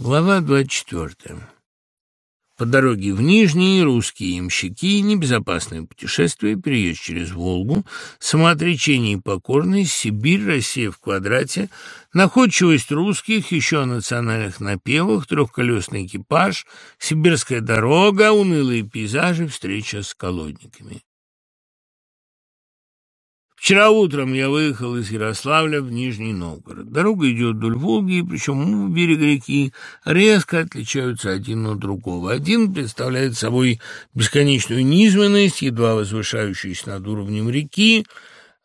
Глава 24. По дороге в Нижний русские ямщики, небезопасное путешествие, переезд через Волгу, самоотречение и покорность, Сибирь, Россия в квадрате, находчивость русских, еще о национальных напевах, трехколесный экипаж, сибирская дорога, унылые пейзажи, встреча с колодниками. Вчера утром я выехал из Ярославля в Нижний Новгород. Дорога идет вдоль Волги, причем у берега реки резко отличаются один от другого. Один представляет собой бесконечную низменность, едва возвышающуюся над уровнем реки,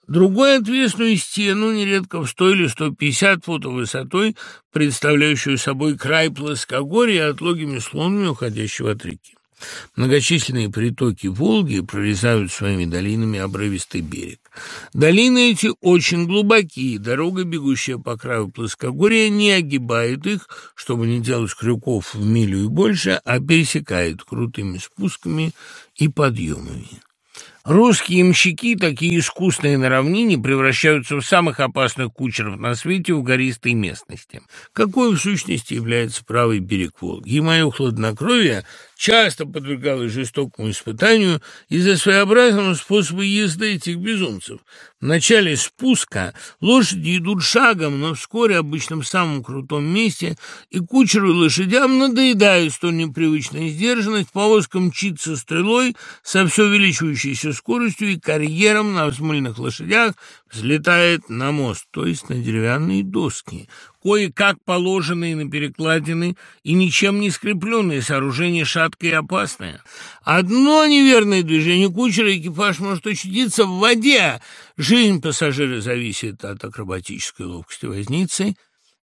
Другой — отвесную стену, нередко в 100 или 150 футов высотой, представляющую собой край плоскогорья, отлогими склонами, уходящего от реки. Многочисленные притоки Волги прорезают своими долинами обрывистый берег. Долины эти очень глубокие, дорога, бегущая по краю плоскогорья, не огибает их, чтобы не делать крюков в милю и больше, а пересекает крутыми спусками и подъемами. Русские имщики, такие искусные на равнине, превращаются в самых опасных кучеров на свете в гористой местности. Какой в сущности является правый берег Волги? И мое хладнокровие часто подвергалась жестокому испытанию из-за своеобразного способа езды этих безумцев. В начале спуска лошади идут шагом, но вскоре, обычно в самом крутом месте, и кучеру и лошадям надоедает столь непривычная сдержанность, повозка мчится стрелой со все увеличивающейся скоростью и карьером на взмыльных лошадях взлетает на мост, то есть на деревянные доски кое-как положенные на перекладины и ничем не скрепленные, сооружение шаткое и опасное. Одно неверное движение кучера, экипаж может очутиться в воде. Жизнь пассажира зависит от акробатической ловкости возницы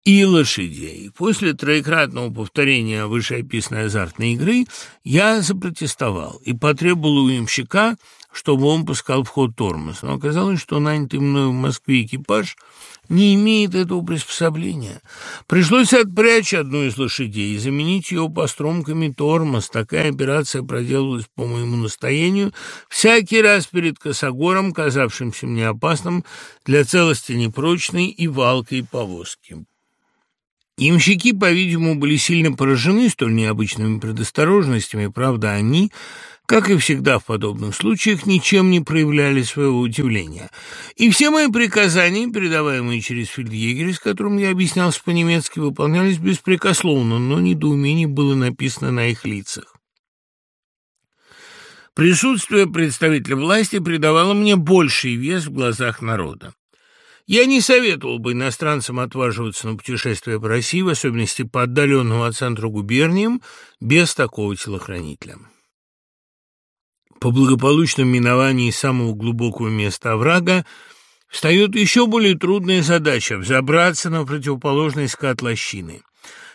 и лошадей. После троекратного повторения вышеописанной азартной игры я запротестовал и потребовал у имщика, чтобы он пускал в ход тормоз. Но оказалось, что нанятый мною в Москве экипаж – не имеет этого приспособления. Пришлось отпрячь одну из лошадей и заменить ее постромками тормоз. Такая операция проделалась по моему настоянию всякий раз перед косогором, казавшимся мне опасным для целости непрочной и валкой повозки. Имщики, по-видимому, были сильно поражены столь необычными предосторожностями, правда, они как и всегда в подобных случаях, ничем не проявляли своего удивления. И все мои приказания, передаваемые через фельдъегеря, с которым я объяснялся по-немецки, выполнялись беспрекословно, но недоумение было написано на их лицах. Присутствие представителя власти придавало мне больший вес в глазах народа. Я не советовал бы иностранцам отваживаться на путешествие по России, в особенности по отдаленным от центра губерниям, без такого телохранителя. По благополучном миновании самого глубокого места оврага встает еще более трудная задача – взобраться на противоположный скат лощины.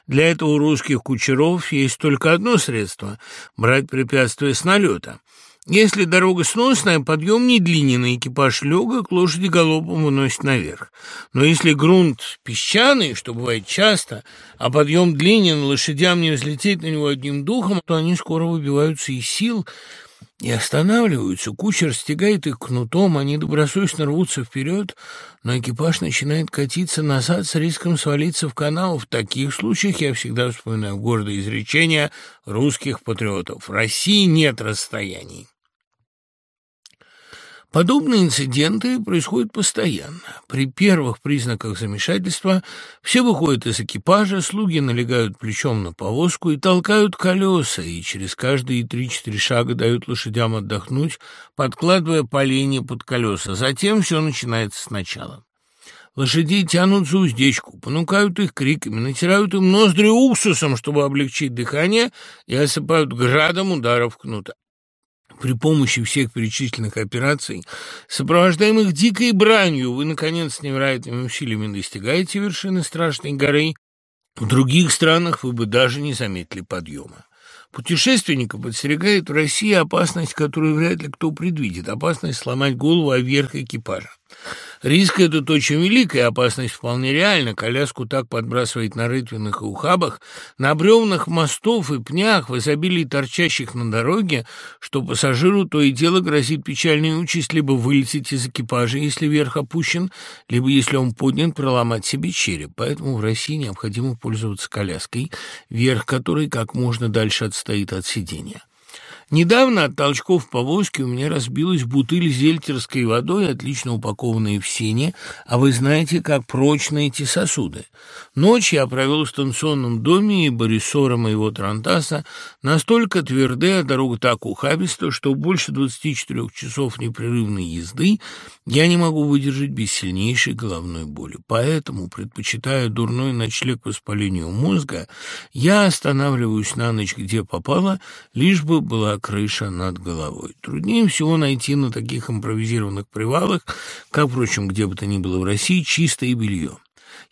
Для этого у русских кучеров есть только одно средство – брать препятствие с налета. Если дорога сносная, подъем не длинный, экипаж легок, лошади галопом выносит наверх. Но если грунт песчаный, что бывает часто, а подъем длинен, лошадям не взлететь на него одним духом, то они скоро выбиваются из сил – и останавливаются. Кучер стегает их кнутом, они добросовестно рвутся вперед, но экипаж начинает катиться назад с риском свалиться в канал. В таких случаях я всегда вспоминаю гордое изречение русских патриотов. России нет расстояний. Подобные инциденты происходят постоянно. При первых признаках замешательства все выходят из экипажа, слуги налегают плечом на повозку и толкают колеса, и через каждые три-четыре шага дают лошадям отдохнуть, подкладывая поленья под колеса. Затем все начинается сначала. Лошадей тянут за уздечку, понукают их криками, натирают им ноздри уксусом, чтобы облегчить дыхание, и осыпают градом ударов кнута. При помощи всех перечисленных операций, сопровождаемых дикой бранью, вы, наконец, невероятными усилиями достигаете вершины страшной горы. В других странах вы бы даже не заметили подъема. Путешественника подстерегает в России опасность, которую вряд ли кто предвидит, опасность сломать голову о верх экипажа. Риск этот очень велик, и опасность вполне реальна. Коляску так подбрасывает на рытвинах и ухабах, на бревнах мостов и пнях, в изобилии торчащих на дороге, что пассажиру то и дело грозит печальная участь либо вылететь из экипажа, если верх опущен, либо, если он поднят, проломать себе череп. Поэтому в России необходимо пользоваться коляской, верх которой как можно дальше отстоит от сидения. Недавно от толчков в повозке у меня разбилась бутыль зельтерской водой, отлично упакованная в сене, а вы знаете, как прочны эти сосуды. Ночь я провел в станционном доме, и Борисора моего Трантаса настолько твердая, дорога так ухабиста, что больше 24 часов непрерывной езды я не могу выдержать без сильнейшей головной боли. Поэтому, предпочитая дурной ночлег воспалению мозга, я останавливаюсь на ночь, где попало, лишь бы была крыша над головой. Труднее всего найти на таких импровизированных привалах, как, впрочем, где бы то ни было в России, чистое белье.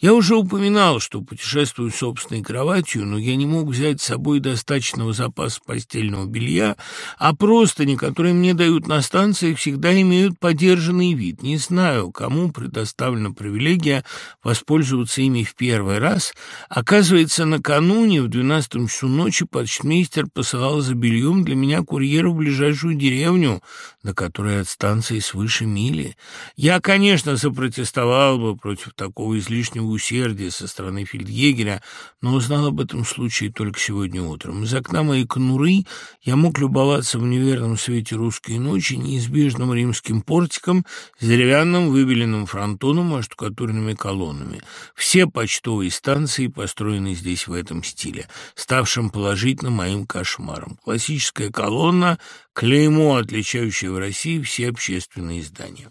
Я уже упоминал, что путешествую собственной кроватью, но я не мог взять с собой достаточного запаса постельного белья, а простыни, которые мне дают на станции, всегда имеют подержанный вид. Не знаю, кому предоставлена привилегия воспользоваться ими в первый раз. Оказывается, накануне в двенадцатом часу ночи почтмейстер посылал за бельем для меня курьера в ближайшую деревню, до которой от станции свыше мили. Я, конечно, запротестовал бы против такого излишнего усердия со стороны фельдъегеря, но узнал об этом случае только сегодня утром. Из окна моей конуры я мог любоваться в неверном свете русской ночи неизбежным римским портиком с деревянным выбеленным фронтоном и штукатурными колоннами. Все почтовые станции построены здесь в этом стиле, ставшим положительно моим кошмаром. Классическая колонна — клеймо, отличающее в России все общественные здания.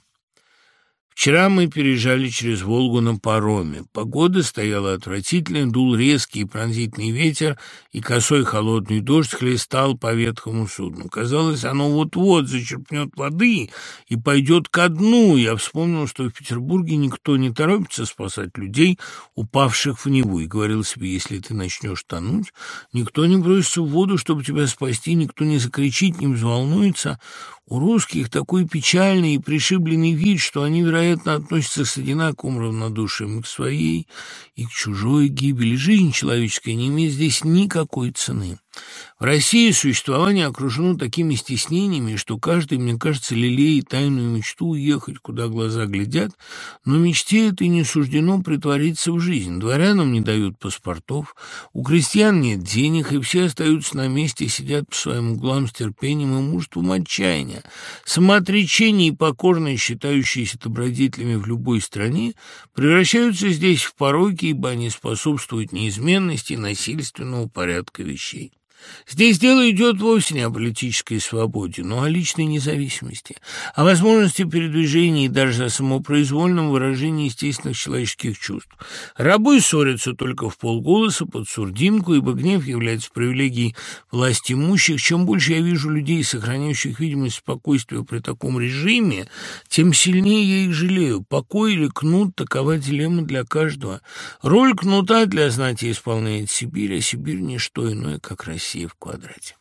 Вчера мы переезжали через Волгу на пароме. Погода стояла отвратительная, дул резкий и пронзительный ветер, и косой холодный дождь хлестал по ветхому судну. Казалось, оно вот-вот зачерпнет воды и пойдет ко дну. Я вспомнил, что в Петербурге никто не торопится спасать людей, упавших в него, и говорил себе, если ты начнешь тонуть, никто не бросится в воду, чтобы тебя спасти, никто не закричит, не взволнуется. У русских такой печальный и пришибленный вид, что они, вероятно, относятся с одинаковым равнодушием к своей и к чужой гибели. Жизнь человеческая не имеет здесь никакой цены. В России существование окружено такими стеснениями, что каждый, мне кажется, лелеет тайную мечту уехать, куда глаза глядят, но мечте этой не суждено притвориться в жизнь. Дворянам не дают паспортов, у крестьян нет денег, и все остаются на месте, сидят по своим углам с терпением и мужеством отчаяния. Самоотречение и покорные, считающиеся добродетелями в любой стране, превращаются здесь в пороки, ибо они способствуют неизменности насильственного порядка вещей. Здесь дело идет вовсе не о политической свободе, но о личной независимости, о возможности передвижения и даже о самопроизвольном выражении естественных человеческих чувств. Рабы ссорятся только в полголоса под сурдинку, ибо гнев является привилегией власть имущих. Чем больше я вижу людей, сохраняющих видимость спокойствия при таком режиме, тем сильнее я их жалею. Покой или кнут – такова дилемма для каждого. Роль кнута для знати исполняет Сибирь, а Сибирь – не что иное, как Россия. России в квадрате.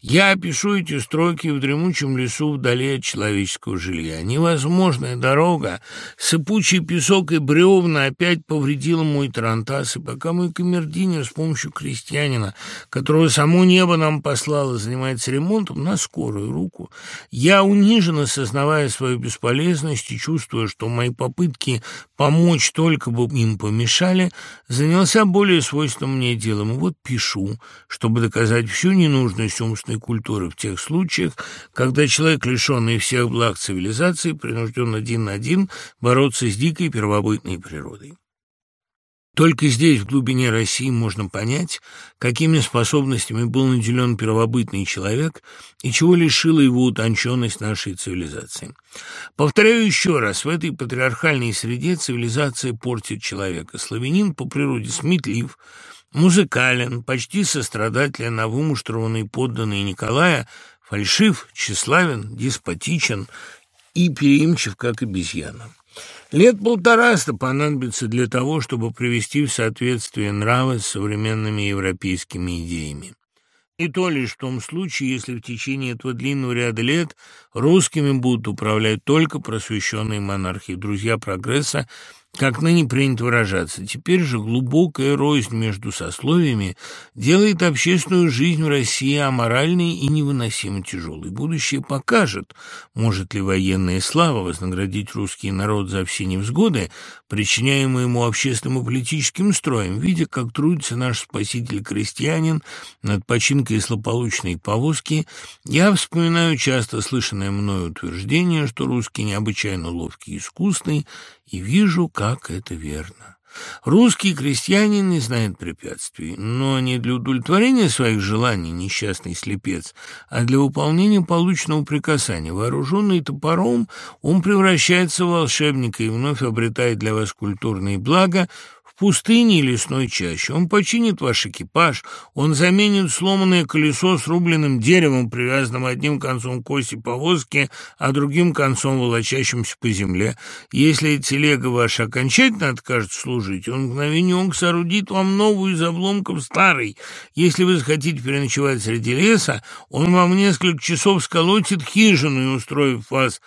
Я опишу эти строки в дремучем лесу вдали от человеческого жилья. Невозможная дорога, сыпучий песок и бревна опять повредила мой тарантас, и пока мой камердинер с помощью крестьянина, которого само небо нам послало, занимается ремонтом на скорую руку, я униженно сознавая свою бесполезность и чувствуя, что мои попытки помочь только бы им помешали, занялся более свойственным мне делом. И вот пишу, чтобы доказать всю ненужность умственной культуры в тех случаях, когда человек, лишенный всех благ цивилизации, принужден один на один бороться с дикой первобытной природой. Только здесь, в глубине России, можно понять, какими способностями был наделен первобытный человек и чего лишила его утонченность нашей цивилизации. Повторяю еще раз, в этой патриархальной среде цивилизация портит человека. Славянин по природе сметлив, Музыкален, почти сострадателен, а вымуштрованный подданный Николая фальшив, тщеславен, деспотичен и переимчив, как обезьяна. Лет полтораста понадобится для того, чтобы привести в соответствие нравы с современными европейскими идеями. И то лишь в том случае, если в течение этого длинного ряда лет русскими будут управлять только просвещенные монархии, друзья прогресса, как ныне принято выражаться. Теперь же глубокая рознь между сословиями делает общественную жизнь в России аморальной и невыносимо тяжелой. Будущее покажет, может ли военная слава вознаградить русский народ за все невзгоды, причиняемые ему общественным и политическим строем, видя, как трудится наш спаситель-крестьянин над починкой злополучной повозки, я вспоминаю часто слышанное мною утверждение, что русский необычайно ловкий и искусный, и вижу, как это верно. Русский крестьянин не знает препятствий, но не для удовлетворения своих желаний, несчастный слепец, а для выполнения полученного приказания. Вооруженный топором, он превращается в волшебника и вновь обретает для вас культурные блага, пустыне и лесной чаще. Он починит ваш экипаж, он заменит сломанное колесо с рубленным деревом, привязанным одним концом к оси повозки, а другим концом волочащимся по земле. Если телега ваша окончательно откажет служить, он мгновение он соорудит вам новую из обломков старой. Если вы захотите переночевать среди леса, он вам несколько часов сколотит хижину и, устроив вас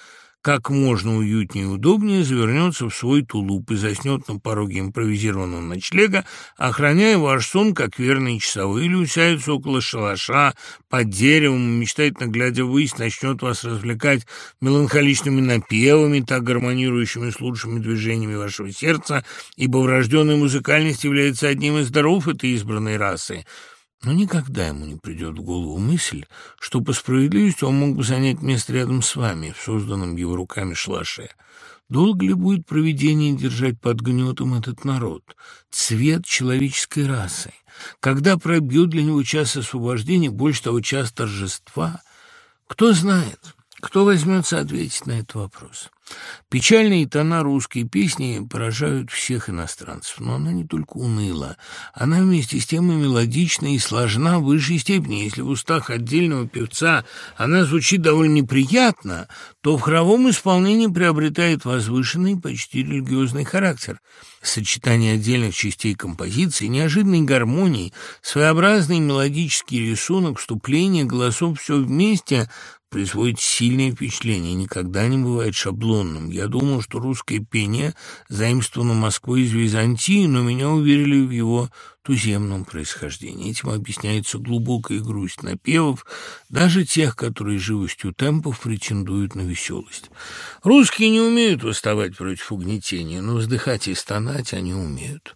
как можно уютнее и удобнее завернется в свой тулуп и заснет на пороге импровизированного ночлега, охраняя ваш сон, как верные часовые, или усядется около шалаша под деревом, мечтательно глядя ввысь, начнет вас развлекать меланхоличными напевами, так гармонирующими с лучшими движениями вашего сердца, ибо врожденная музыкальность является одним из даров этой избранной расы – но никогда ему не придет в голову мысль, что по справедливости он мог бы занять место рядом с вами, в созданном его руками шлаше. Долго ли будет проведение держать под гнетом этот народ, цвет человеческой расы? Когда пробьет для него час освобождения, больше того, час торжества? Кто знает, кто возьмется ответить на этот вопрос? Печальные тона русской песни поражают всех иностранцев, но она не только уныла, она вместе с тем и мелодична и сложна в высшей степени. Если в устах отдельного певца она звучит довольно неприятно, то в хоровом исполнении приобретает возвышенный, почти религиозный характер. Сочетание отдельных частей композиции, неожиданной гармонии, своеобразный мелодический рисунок, вступление голосов – все вместе производит сильное впечатление, никогда не бывает шаблонным. Я думал, что русское пение заимствовано Москвой из Византии, но меня уверили в его туземном происхождении. Этим объясняется глубокая грусть напевов, даже тех, которые живостью темпов претендуют на веселость. Русские не умеют восставать против угнетения, но вздыхать и стонать они умеют.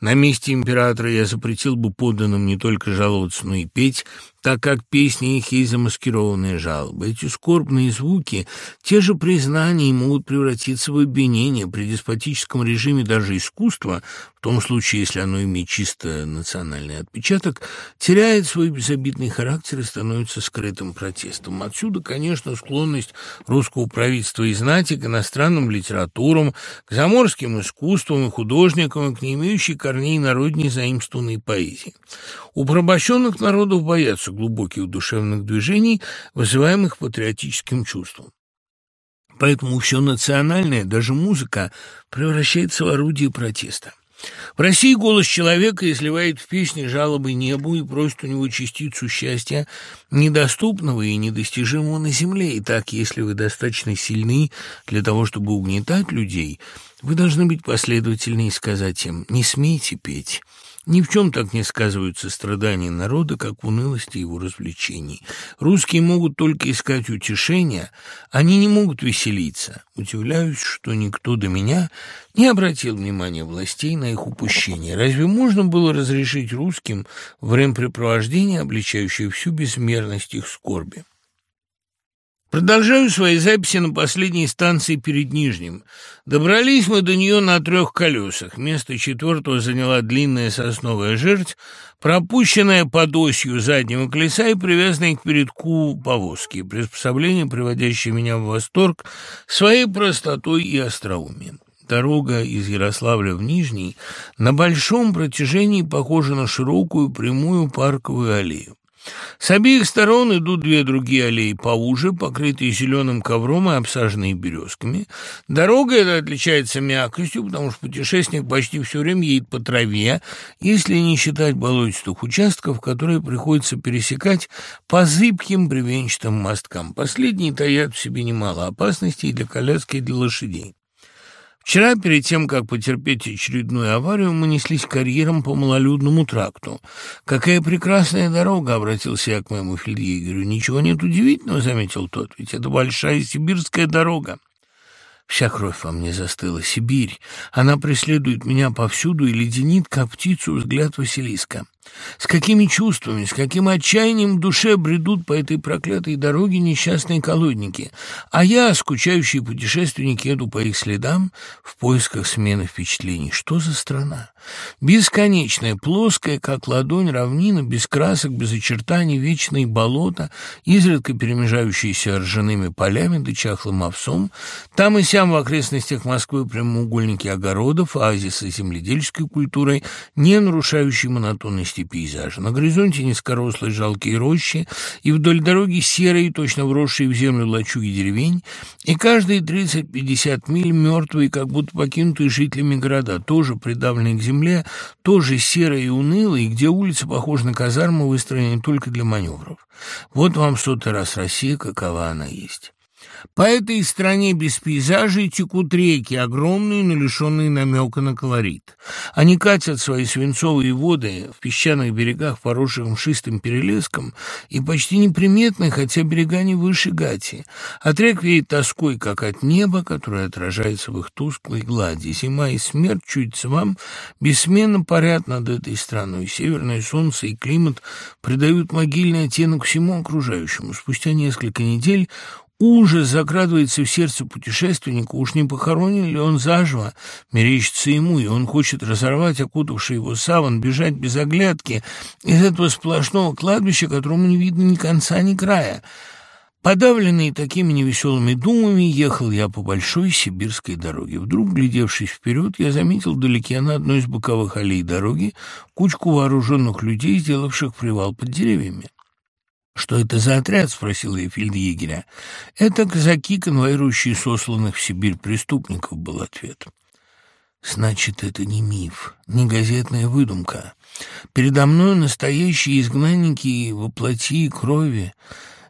На месте императора я запретил бы подданным не только жаловаться, но и петь, так как песни их есть замаскированные жалобы. Эти скорбные звуки, те же признания могут превратиться в обвинение. При деспотическом режиме даже искусство, в том случае, если оно имеет чисто национальный отпечаток, теряет свой безобидный характер и становится скрытым протестом. Отсюда, конечно, склонность русского правительства и знати к иностранным литературам, к заморским искусствам и художникам, и к не имеющей корней народней заимствованной поэзии. У порабощенных народов боятся глубоких душевных движений, вызываемых патриотическим чувством. Поэтому все национальное, даже музыка, превращается в орудие протеста. В России голос человека изливает в песни жалобы небу и просит у него частицу счастья, недоступного и недостижимого на земле. И так, если вы достаточно сильны для того, чтобы угнетать людей, вы должны быть последовательны и сказать им «не смейте петь». Ни в чем так не сказываются страдания народа, как в унылости его развлечений. Русские могут только искать утешения, они не могут веселиться. Удивляюсь, что никто до меня не обратил внимания властей на их упущение. Разве можно было разрешить русским времяпрепровождение, обличающее всю безмерность их скорби? Продолжаю свои записи на последней станции перед Нижним. Добрались мы до нее на трех колесах. Место четвертого заняла длинная сосновая жерть, пропущенная под осью заднего колеса и привязанная к передку повозки. Приспособление, приводящее меня в восторг своей простотой и остроумием. Дорога из Ярославля в Нижний на большом протяжении похожа на широкую прямую парковую аллею. С обеих сторон идут две другие аллеи поуже, покрытые зеленым ковром и обсаженные березками. Дорога эта отличается мягкостью, потому что путешественник почти все время едет по траве, если не считать болотистых участков, которые приходится пересекать по зыбким бревенчатым мосткам. Последние таят в себе немало опасностей для коляски и для лошадей. Вчера, перед тем, как потерпеть очередную аварию, мы неслись карьером по малолюдному тракту. «Какая прекрасная дорога!» — обратился я к моему фельдъегерю. «Ничего нет удивительного», — заметил тот, — «ведь это большая сибирская дорога». Вся кровь во мне застыла. Сибирь. Она преследует меня повсюду и леденит, как птицу, взгляд Василиска. С какими чувствами, с каким отчаянием в душе бредут по этой проклятой дороге несчастные колодники, а я, скучающий путешественник, еду по их следам в поисках смены впечатлений. Что за страна? Бесконечная, плоская, как ладонь, равнина, без красок, без очертаний, вечные болота, изредка перемежающиеся ржаными полями да чахлым овсом. Там и сям в окрестностях Москвы прямоугольники огородов, оазисы земледельческой культурой, не нарушающие монотонности пейзажа. На горизонте низкорослые жалкие рощи, и вдоль дороги серые, точно вросшие в землю лачуги деревень, и каждые 30-50 миль мертвые, как будто покинутые жителями города, тоже придавленные к земле, тоже серой и унылой, где улицы похожи на казармы, выстроенные только для маневров. Вот вам в сотый раз Россия, какова она есть. По этой стране без пейзажей текут реки, огромные, но лишенные намека на колорит. Они катят свои свинцовые воды в песчаных берегах, поросших мшистым перелеском, и почти неприметны, хотя берега не выше гати. От рек веет тоской, как от неба, которое отражается в их тусклой глади. Зима и смерть чуется вам, бессменно парят над этой страной. Северное солнце и климат придают могильный оттенок всему окружающему. Спустя несколько недель Ужас закрадывается в сердце путешественника, уж не похоронен ли он заживо, мерещится ему, и он хочет разорвать окутавший его саван, бежать без оглядки из этого сплошного кладбища, которому не видно ни конца, ни края. Подавленный такими невеселыми думами, ехал я по большой сибирской дороге. Вдруг, глядевшись вперед, я заметил вдалеке на одной из боковых аллей дороги кучку вооруженных людей, сделавших привал под деревьями. «Что это за отряд?» — спросил я фельдъегеря. «Это казаки, конвоирующие сосланных в Сибирь преступников», — был ответ. «Значит, это не миф, не газетная выдумка. Передо мной настоящие изгнанники во плоти и крови,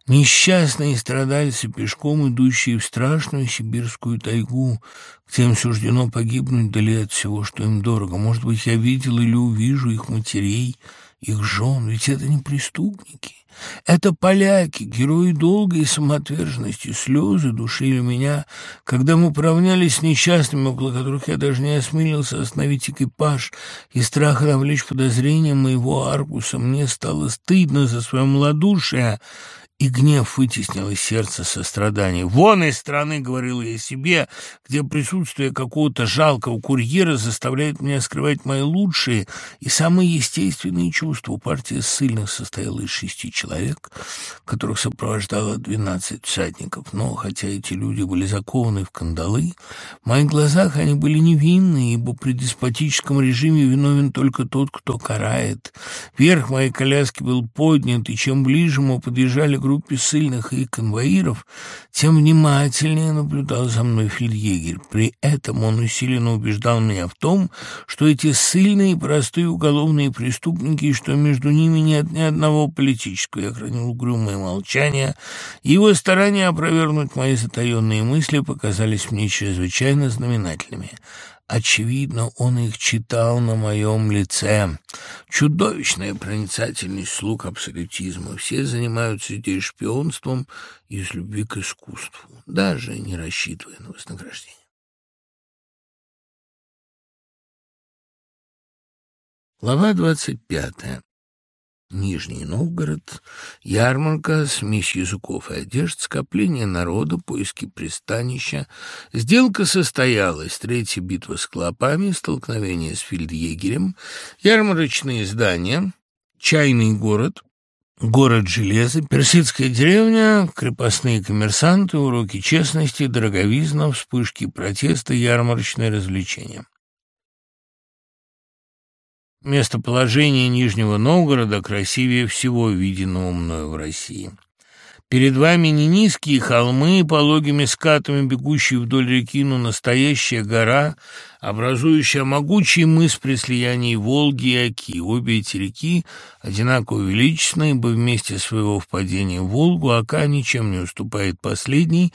несчастные страдальцы, пешком идущие в страшную сибирскую тайгу, где им суждено погибнуть вдали от всего, что им дорого. Может быть, я видел или увижу их матерей, их жен, ведь это не преступники». Это поляки, герои долгой самоотверженности, слезы душили меня, когда мы управлялись с несчастными, около которых я даже не осмелился остановить экипаж, и страх навлечь подозрения моего Аргуса. Мне стало стыдно за свое малодушие, и гнев вытеснил из сердца сострадание. «Вон из страны!» — говорил я себе, где присутствие какого-то жалкого курьера заставляет меня скрывать мои лучшие и самые естественные чувства. Партия ссыльных состояла из шести человек, которых сопровождало двенадцать всадников. Но, хотя эти люди были закованы в кандалы, в моих глазах они были невинны, ибо при деспотическом режиме виновен только тот, кто карает. Верх моей коляски был поднят, и чем ближе мы подъезжали к группе сильных и конвоиров, тем внимательнее наблюдал за мной фельдъегерь. При этом он усиленно убеждал меня в том, что эти сильные простые уголовные преступники, что между ними нет ни одного политического. Я хранил угрюмое молчание. Его старания опровергнуть мои затаенные мысли показались мне чрезвычайно знаменательными. Очевидно, он их читал на моем лице. Чудовищная проницательность слуг абсолютизма. Все занимаются здесь шпионством из любви к искусству, даже не рассчитывая на вознаграждение. Глава двадцать пятая. Нижний Новгород, ярмарка, смесь языков и одежд, скопление народа, поиски пристанища. Сделка состоялась. Третья битва с клопами, столкновение с фельдъегерем, ярмарочные здания, чайный город, город железа, персидская деревня, крепостные коммерсанты, уроки честности, дороговизна, вспышки протеста, ярмарочные развлечения. Местоположение Нижнего Новгорода красивее всего виденного мною в России. Перед вами не низкие холмы, пологими скатами, бегущие вдоль реки, но настоящая гора, образующая могучий мыс при слиянии Волги и Оки. Обе эти реки одинаково величественны, ибо вместе своего впадения в Волгу Ока ничем не уступает последней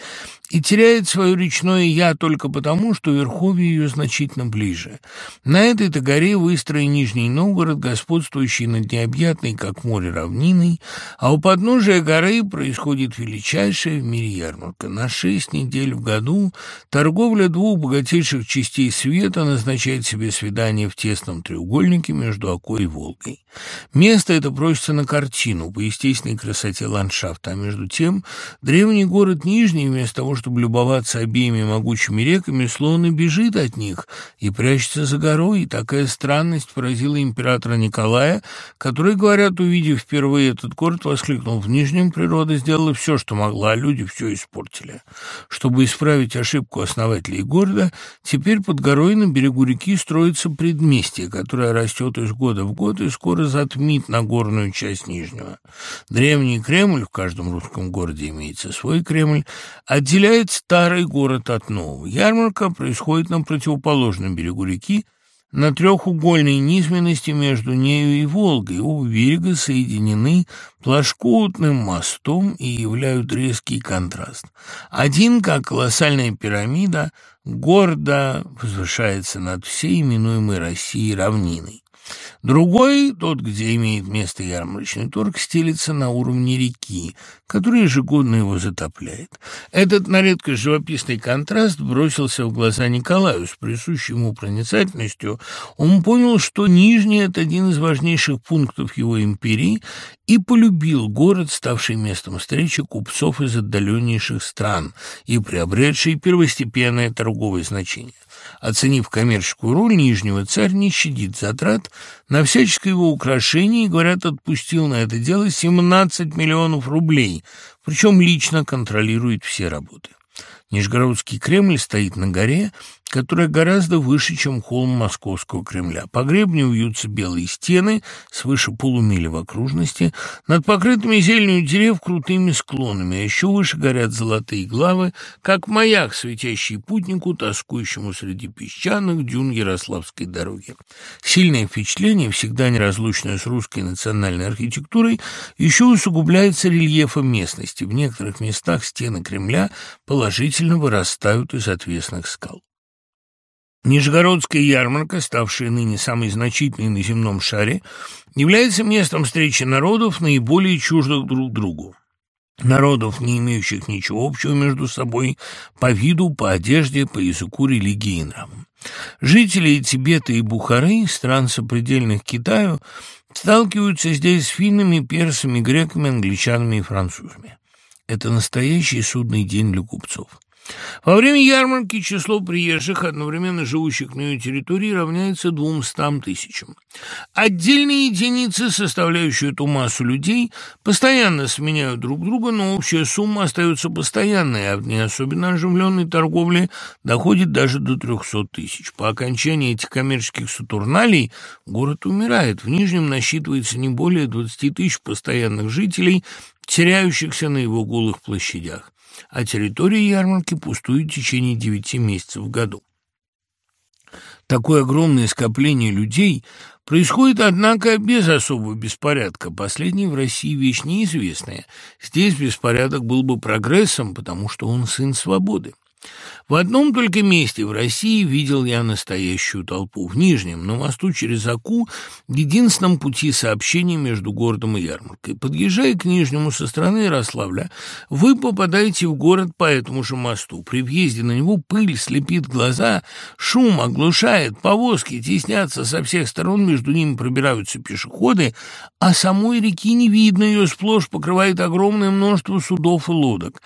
и теряет свое речное «я» только потому, что верховье ее значительно ближе. На этой-то горе выстроен Нижний Новгород, господствующий над необъятной, как море, равниной, а у подножия горы происходит величайшая в мире ярмарка. На шесть недель в году торговля двух богатейших частей света назначает себе свидание в тесном треугольнике между Окой и Волгой. Место это просится на картину по естественной красоте ландшафта, а между тем древний город Нижний, вместо того, чтобы любоваться обеими могучими реками, словно бежит от них и прячется за горой, и такая странность поразила императора Николая, который, говорят, увидев впервые этот город, воскликнул «В Нижнем природа сделала все, что могла, а люди все испортили». Чтобы исправить ошибку основателей города, теперь под горой на берегу реки строится предместье, которое растет из года в год и скоро затмит Нагорную часть Нижнего. Древний Кремль, в каждом русском городе имеется свой Кремль, отделяет старый город от нового. Ярмарка происходит на противоположном берегу реки, на трехугольной низменности между нею и Волгой. Оба берега соединены плашкутным мостом и являют резкий контраст. Один, как колоссальная пирамида, гордо возвышается над всей именуемой Россией равниной. Другой, тот, где имеет место ярмарочный торг, стелится на уровне реки, которая ежегодно его затопляет. Этот на редкость живописный контраст бросился в глаза Николаю. С присущей ему проницательностью он понял, что Нижний – это один из важнейших пунктов его империи, и полюбил город, ставший местом встречи купцов из отдаленнейших стран и приобретший первостепенное торговое значение. Оценив коммерческую роль Нижнего, царь не щадит затрат на всяческое его украшение и, говорят, отпустил на это дело 17 миллионов рублей, причем лично контролирует все работы. Нижегородский Кремль стоит на горе, которая гораздо выше, чем холм Московского Кремля. По гребню вьются белые стены, свыше полумили в окружности, над покрытыми зеленью дерев крутыми склонами, а еще выше горят золотые главы, как маяк, светящий путнику, тоскующему среди песчаных дюн Ярославской дороги. Сильное впечатление, всегда неразлучное с русской национальной архитектурой, еще усугубляется рельефом местности. В некоторых местах стены Кремля положительно вырастают из отвесных скал. Нижегородская ярмарка, ставшая ныне самой значительной на земном шаре, является местом встречи народов, наиболее чуждых друг другу. Народов, не имеющих ничего общего между собой по виду, по одежде, по языку, религии и нравам. Жители Тибета и Бухары, стран сопредельных Китаю, сталкиваются здесь с финнами, персами, греками, англичанами и французами. Это настоящий судный день для купцов. Во время ярмарки число приезжих, одновременно живущих на ее территории, равняется двумстам тысячам. Отдельные единицы, составляющие эту массу людей, постоянно сменяют друг друга, но общая сумма остается постоянной, а в дни особенно оживленной торговли доходит даже до 300 тысяч. По окончании этих коммерческих сатурналей город умирает. В Нижнем насчитывается не более 20 тысяч постоянных жителей, теряющихся на его голых площадях а территория ярмарки пустует в течение девяти месяцев в году. Такое огромное скопление людей происходит, однако, без особого беспорядка. Последний в России вещь неизвестная. Здесь беспорядок был бы прогрессом, потому что он сын свободы. В одном только месте в России видел я настоящую толпу. В Нижнем, на мосту через Аку, единственном пути сообщения между городом и ярмаркой. Подъезжая к Нижнему со стороны Ярославля, вы попадаете в город по этому же мосту. При въезде на него пыль слепит глаза, шум оглушает, повозки теснятся со всех сторон, между ними пробираются пешеходы, а самой реки не видно, ее сплошь покрывает огромное множество судов и лодок.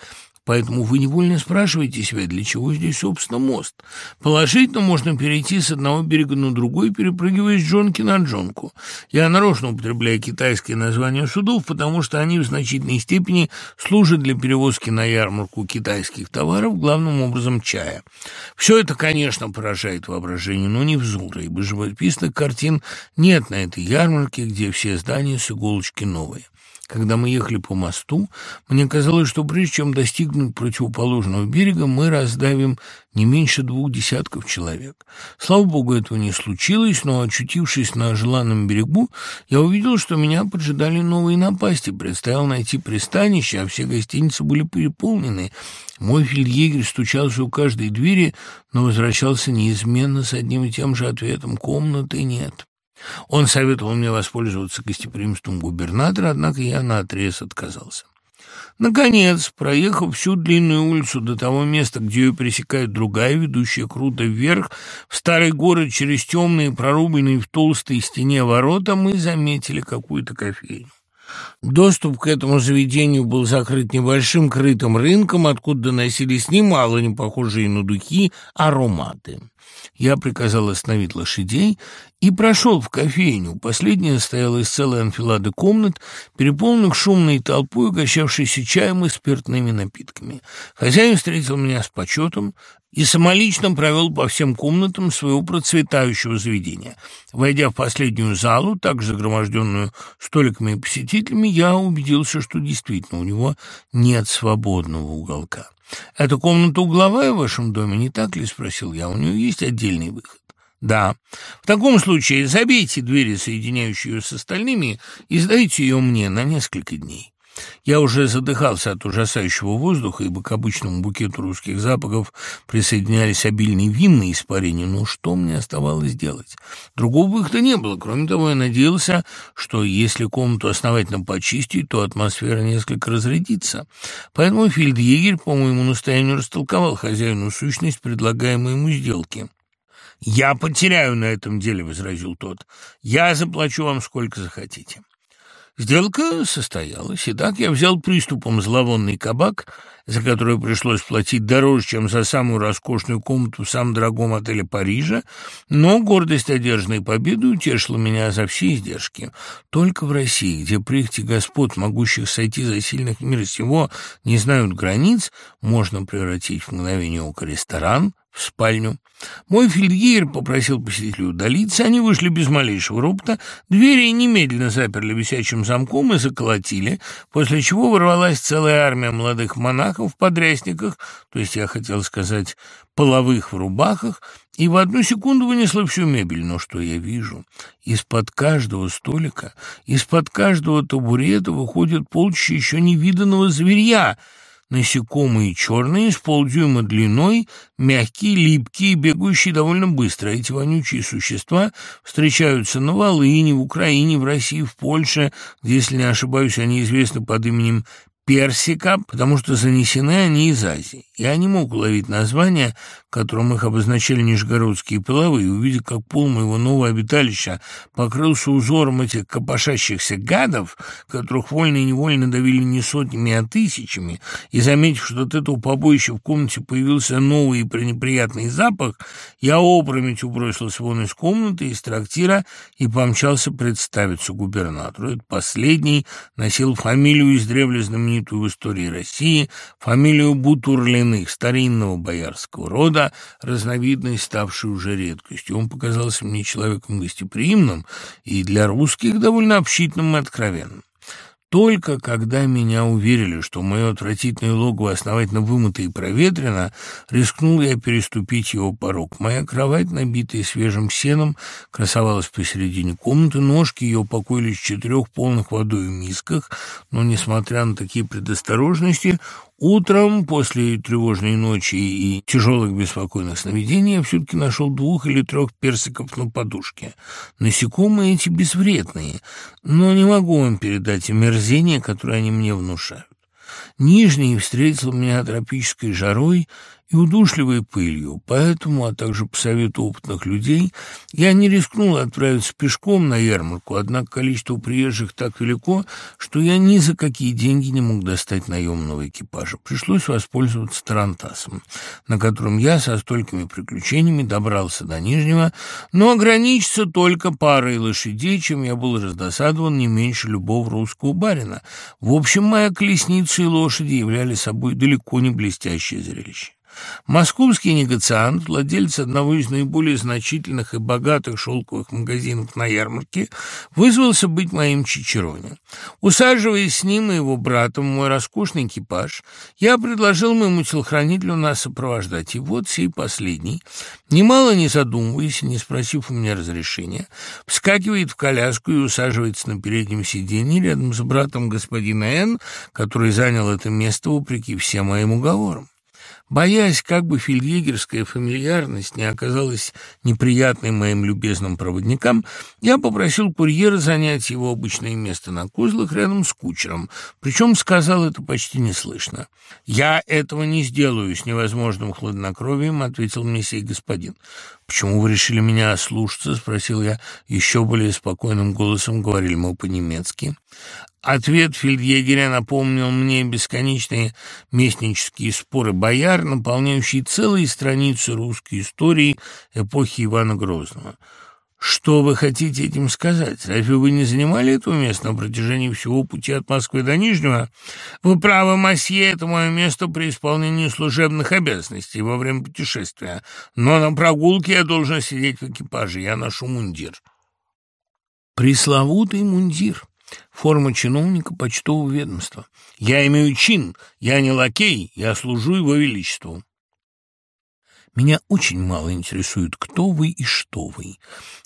Поэтому вы невольно спрашиваете себя, для чего здесь, собственно, мост. Положительно можно перейти с одного берега на другой, перепрыгивая с джонки на джонку. Я нарочно употребляю китайские названия судов, потому что они в значительной степени служат для перевозки на ярмарку китайских товаров, главным образом чая. Все это, конечно, поражает воображение, но не взоры, ибо живописных картин нет на этой ярмарке, где все здания с иголочки новые. Когда мы ехали по мосту, мне казалось, что прежде чем достигнуть противоположного берега, мы раздавим не меньше двух десятков человек. Слава богу, этого не случилось, но, очутившись на желанном берегу, я увидел, что меня поджидали новые напасти. Предстояло найти пристанище, а все гостиницы были переполнены. Мой фельдъегерь стучался у каждой двери, но возвращался неизменно с одним и тем же ответом «комнаты нет». Он советовал мне воспользоваться гостеприимством губернатора, однако я наотрез отказался. Наконец, проехав всю длинную улицу до того места, где ее пересекает другая, ведущая круто вверх, в старый город через темные, прорубленные в толстой стене ворота, мы заметили какую-то кофейню. Доступ к этому заведению был закрыт небольшим крытым рынком, откуда доносились немало не похожие на духи ароматы. Я приказал остановить лошадей и прошел в кофейню. Последняя стояла из целой анфилады комнат, переполненных шумной толпой, угощавшейся чаем и спиртными напитками. Хозяин встретил меня с почетом и самолично провел по всем комнатам своего процветающего заведения. Войдя в последнюю залу, также загроможденную столиками и посетителями, я убедился, что действительно у него нет свободного уголка. «Эта комната угловая в вашем доме, не так ли?» — спросил я. «У нее есть отдельный выход?» «Да. В таком случае забейте двери, соединяющие ее с остальными, и сдайте ее мне на несколько дней». Я уже задыхался от ужасающего воздуха, ибо к обычному букету русских запахов присоединялись обильные винные испарения. Но что мне оставалось делать? Другого выхода не было. Кроме того, я надеялся, что если комнату основательно почистить, то атмосфера несколько разрядится. Поэтому фельдъегерь по моему настоянию растолковал хозяину сущность предлагаемой ему сделки. «Я потеряю на этом деле», — возразил тот. «Я заплачу вам сколько захотите». Сделка состоялась, и так я взял приступом зловонный кабак, за который пришлось платить дороже, чем за самую роскошную комнату в самом дорогом отеле Парижа, но гордость одержанной победы утешила меня за все издержки. Только в России, где прихти господ, могущих сойти за сильных мира сего, не знают границ, можно превратить в мгновение ока ресторан в спальню. Мой фельдъегер попросил посетителей удалиться, они вышли без малейшего ропота, двери немедленно заперли висячим замком и заколотили, после чего ворвалась целая армия молодых монахов в подрясниках, то есть я хотел сказать половых в рубахах, и в одну секунду вынесла всю мебель. Но что я вижу? Из-под каждого столика, из-под каждого табурета выходит полчища еще невиданного зверья — Насекомые черные, с полдюйма длиной, мягкие, липкие, бегающие довольно быстро. Эти вонючие существа встречаются на Волыне, в Украине, в России, в Польше, где, если не ошибаюсь, они известны под именем персика, потому что занесены они из Азии. Я не мог уловить название, которым их обозначали нижегородские половые, увидев, как пол моего нового обиталища покрылся узором этих копошащихся гадов, которых вольно и невольно давили не сотнями, а тысячами, и заметив, что от этого побоища в комнате появился новый и пренеприятный запах, я опрометью бросился вон из комнаты, из трактира и помчался представиться губернатору. Этот последний носил фамилию издревле знаменитую в истории России, фамилию Бутурлиных, старинного боярского рода, разновидность, ставшей уже редкостью. Он показался мне человеком гостеприимным и для русских довольно общительным и откровенным. Только когда меня уверили, что мое отвратительное логово основательно вымыто и проветрено, рискнул я переступить его порог. Моя кровать, набитая свежим сеном, красовалась посередине комнаты, ножки ее покоились в четырех полных водой мисках, но, несмотря на такие предосторожности, Утром, после тревожной ночи и тяжелых беспокойных сновидений, я все-таки нашел двух или трех персиков на подушке. Насекомые эти безвредные, но не могу вам передать омерзение, которое они мне внушают. Нижний встретил меня тропической жарой и удушливой пылью. Поэтому, а также по совету опытных людей, я не рискнул отправиться пешком на ярмарку, однако количество приезжих так велико, что я ни за какие деньги не мог достать наемного экипажа. Пришлось воспользоваться тарантасом, на котором я со столькими приключениями добрался до Нижнего, но ограничиться только парой лошадей, чем я был раздосадован не меньше любого русского барина. В общем, моя колесница и лошади являли собой далеко не блестящее зрелище. Московский негациант, владелец одного из наиболее значительных и богатых шелковых магазинов на ярмарке, вызвался быть моим чичероне. Усаживаясь с ним и его братом мой роскошный экипаж, я предложил моему телохранителю нас сопровождать. И вот сей последний, немало не задумываясь не спросив у меня разрешения, вскакивает в коляску и усаживается на переднем сиденье рядом с братом господина Н, который занял это место вопреки всем моим уговорам. Боясь, как бы фельдъегерская фамильярность не оказалась неприятной моим любезным проводникам, я попросил курьера занять его обычное место на козлах рядом с кучером, причем сказал это почти неслышно. «Я этого не сделаю», — с невозможным хладнокровием ответил мне сей господин. «Почему вы решили меня ослушаться?» — спросил я. Еще более спокойным голосом говорили мы по-немецки. Ответ фельдъегеря напомнил мне бесконечные местнические споры бояр, наполняющие целые страницы русской истории эпохи Ивана Грозного. Что вы хотите этим сказать? Разве вы не занимали этого места на протяжении всего пути от Москвы до Нижнего? Вы правы, Масье, это мое место при исполнении служебных обязанностей во время путешествия. Но на прогулке я должен сидеть в экипаже, я ношу мундир. Пресловутый мундир. Форма чиновника почтового ведомства. Я имею чин, я не лакей, я служу его величеству. Меня очень мало интересует, кто вы и что вы.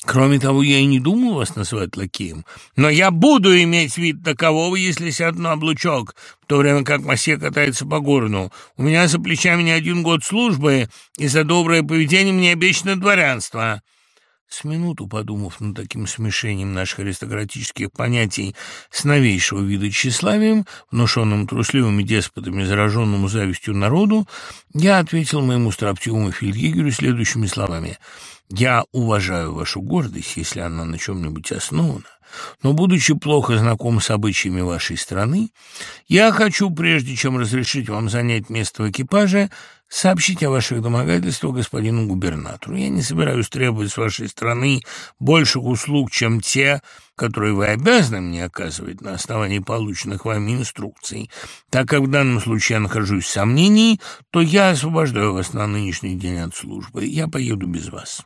Кроме того, я и не думал вас называть лакеем. Но я буду иметь вид такового, если сяду на облучок, в то время как Массе катается по городу. У меня за плечами не один год службы, и за доброе поведение мне обещано дворянство». С минуту подумав над таким смешением наших аристократических понятий с новейшего вида тщеславием, внушенным трусливыми деспотами, зараженному завистью народу, я ответил моему строптивому фельдъегерю следующими словами. «Я уважаю вашу гордость, если она на чем-нибудь основана, но, будучи плохо знаком с обычаями вашей страны, я хочу, прежде чем разрешить вам занять место в экипаже, сообщить о ваших домогательствах господину губернатору. Я не собираюсь требовать с вашей стороны больших услуг, чем те, которые вы обязаны мне оказывать на основании полученных вами инструкций. Так как в данном случае я нахожусь в сомнении, то я освобождаю вас на нынешний день от службы. Я поеду без вас».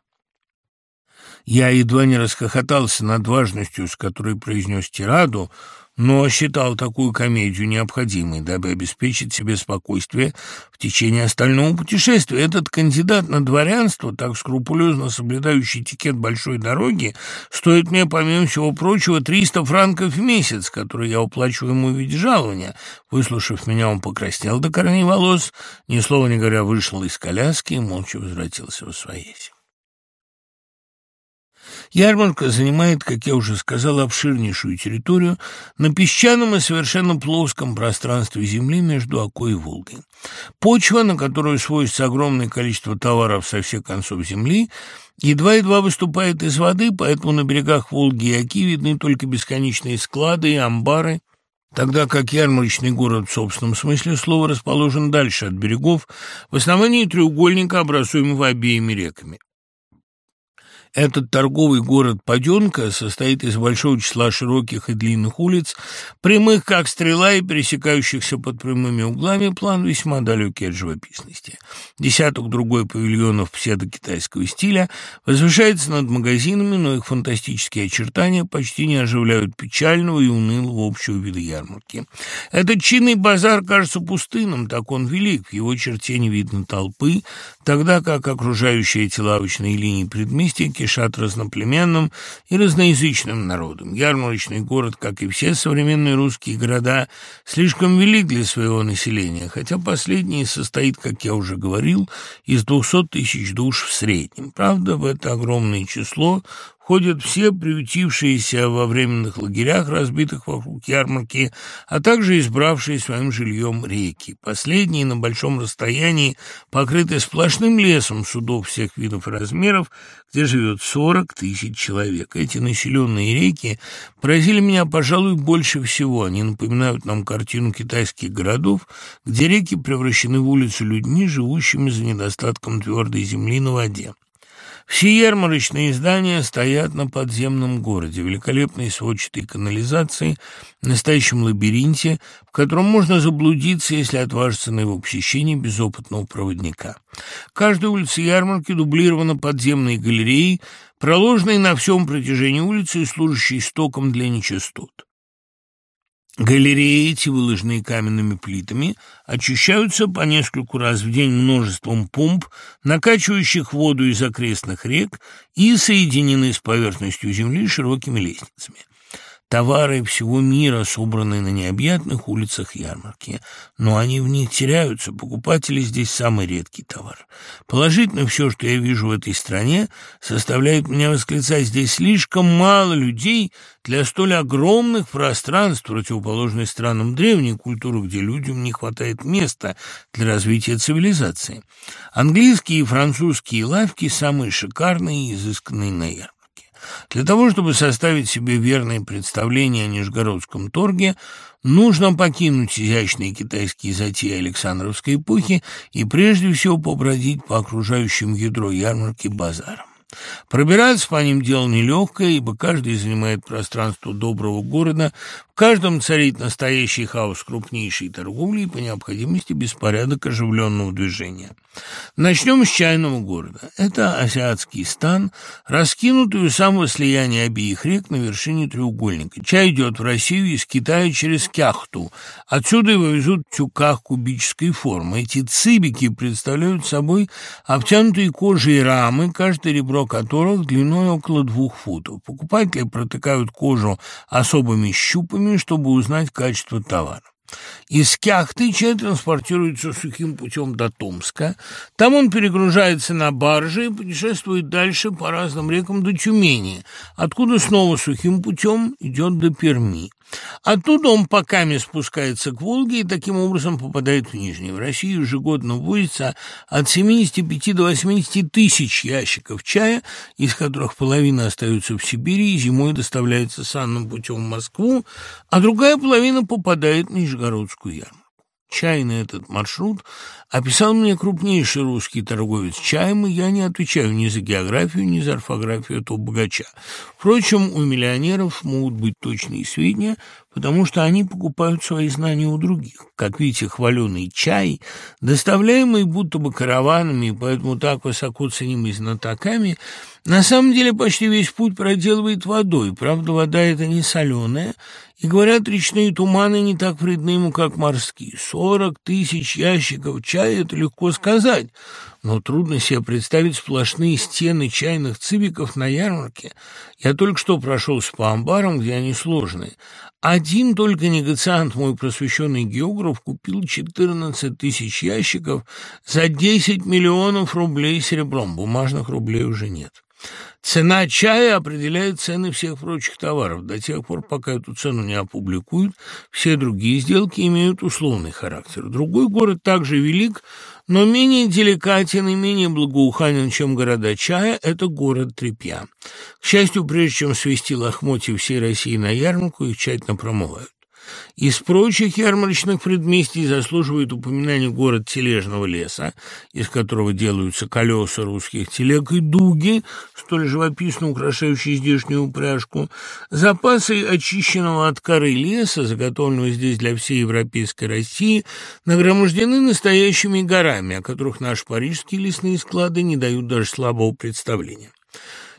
Я едва не расхохотался над важностью, с которой произнес тираду, но считал такую комедию необходимой, дабы обеспечить себе спокойствие в течение остального путешествия. Этот кандидат на дворянство, так скрупулезно соблюдающий этикет большой дороги, стоит мне, помимо всего прочего, 300 франков в месяц, которые я уплачиваю ему в виде жалования. Выслушав меня, он покраснел до корней волос, ни слова не говоря, вышел из коляски и молча возвратился в своясь. Ярмарка занимает, как я уже сказал, обширнейшую территорию на песчаном и совершенно плоском пространстве земли между Окой и Волгой. Почва, на которую сводится огромное количество товаров со всех концов земли, едва-едва выступает из воды, поэтому на берегах Волги и Оки видны только бесконечные склады и амбары, тогда как ярмарочный город в собственном смысле слова расположен дальше от берегов, в основании треугольника, образуемого обеими реками. Этот торговый город Паденка состоит из большого числа широких и длинных улиц, прямых как стрела и пересекающихся под прямыми углами, план весьма далекий от живописности. Десяток другой павильонов псевдокитайского стиля возвышается над магазинами, но их фантастические очертания почти не оживляют печального и унылого общего вида ярмарки. Этот чинный базар кажется пустынным, так он велик, в его черте не видно толпы, тогда как окружающие эти лавочные линии предместья кишат разноплеменным и разноязычным народом. Ярмарочный город, как и все современные русские города, слишком велик для своего населения, хотя последний состоит, как я уже говорил, из 200 тысяч душ в среднем. Правда, в это огромное число ходят все приютившиеся во временных лагерях, разбитых вокруг ярмарки, а также избравшие своим жильем реки. Последние на большом расстоянии покрыты сплошным лесом судов всех видов и размеров, где живет 40 тысяч человек. Эти населенные реки поразили меня, пожалуй, больше всего. Они напоминают нам картину китайских городов, где реки превращены в улицы людьми, живущими за недостатком твердой земли на воде. Все ярмарочные здания стоят на подземном городе, великолепной сводчатой канализации, настоящем лабиринте, в котором можно заблудиться, если отважиться на его посещение без опытного проводника. Каждая улица ярмарки дублирована подземной галереей, проложенной на всем протяжении улицы и служащей стоком для нечистот. Галереи эти, выложенные каменными плитами, очищаются по нескольку раз в день множеством помп, накачивающих воду из окрестных рек и соединены с поверхностью земли широкими лестницами. Товары всего мира собраны на необъятных улицах ярмарки, но они в них теряются, покупатели здесь самый редкий товар. Положительно все, что я вижу в этой стране, составляет меня восклицать, здесь слишком мало людей для столь огромных пространств, противоположной странам древней культуры, где людям не хватает места для развития цивилизации. Английские и французские лавки самые шикарные и изысканные на ярмарке. Для того, чтобы составить себе верное представление о Нижегородском торге, нужно покинуть изящные китайские затеи Александровской эпохи и прежде всего побродить по окружающему ядро ярмарки базарам. Пробираться по ним дело нелегкое, ибо каждый занимает пространство доброго города, в каждом царит настоящий хаос крупнейшей торговли и по необходимости беспорядок оживленного движения. Начнем с чайного города. Это азиатский стан, раскинутый у самого слияния обеих рек на вершине треугольника. Чай идет в Россию из Китая через Кяхту. Отсюда его везут в тюках кубической формы. Эти цибики представляют собой обтянутые кожей рамы, каждое ребро которых длиной около двух футов. Покупатели протыкают кожу особыми щупами, чтобы узнать качество товара. Из Кяхты чай транспортируется сухим путем до Томска. Там он перегружается на баржи и путешествует дальше по разным рекам до Тюмени, откуда снова сухим путем идет до Перми. Оттуда он по каме спускается к Волге и таким образом попадает в Нижний. В Россию ежегодно ввозится от 75 до 80 тысяч ящиков чая, из которых половина остается в Сибири и зимой доставляется санным путем в Москву, а другая половина попадает в Нижегородскую ярмарку. Чайный этот маршрут описал мне крупнейший русский торговец чаем, и я не отвечаю ни за географию, ни за орфографию этого богача. Впрочем, у миллионеров могут быть точные сведения, потому что они покупают свои знания у других. Как видите, хваленый чай, доставляемый будто бы караванами, поэтому так высоко ценимый знатоками – на самом деле почти весь путь проделывает водой. Правда, вода эта не соленая, и, говорят, речные туманы не так вредны ему, как морские. Сорок тысяч ящиков чая — это легко сказать, но трудно себе представить сплошные стены чайных цибиков на ярмарке. Я только что прошелся по амбарам, где они сложные. Один только негациант, мой просвещенный географ, купил 14 тысяч ящиков за 10 миллионов рублей серебром. Бумажных рублей уже нет. Цена чая определяет цены всех прочих товаров. До тех пор, пока эту цену не опубликуют, все другие сделки имеют условный характер. Другой город также велик, но менее деликатен и менее благоуханен, чем города чая, это город Трепья. К счастью, прежде чем свести лохмотья всей России на ярмарку, их тщательно промывают. Из прочих ярмарочных предместий заслуживает упоминания город Тележного леса, из которого делаются колеса русских телег и дуги, столь живописно украшающие здешнюю упряжку, запасы очищенного от коры леса, заготовленного здесь для всей европейской России, нагромождены настоящими горами, о которых наши парижские лесные склады не дают даже слабого представления.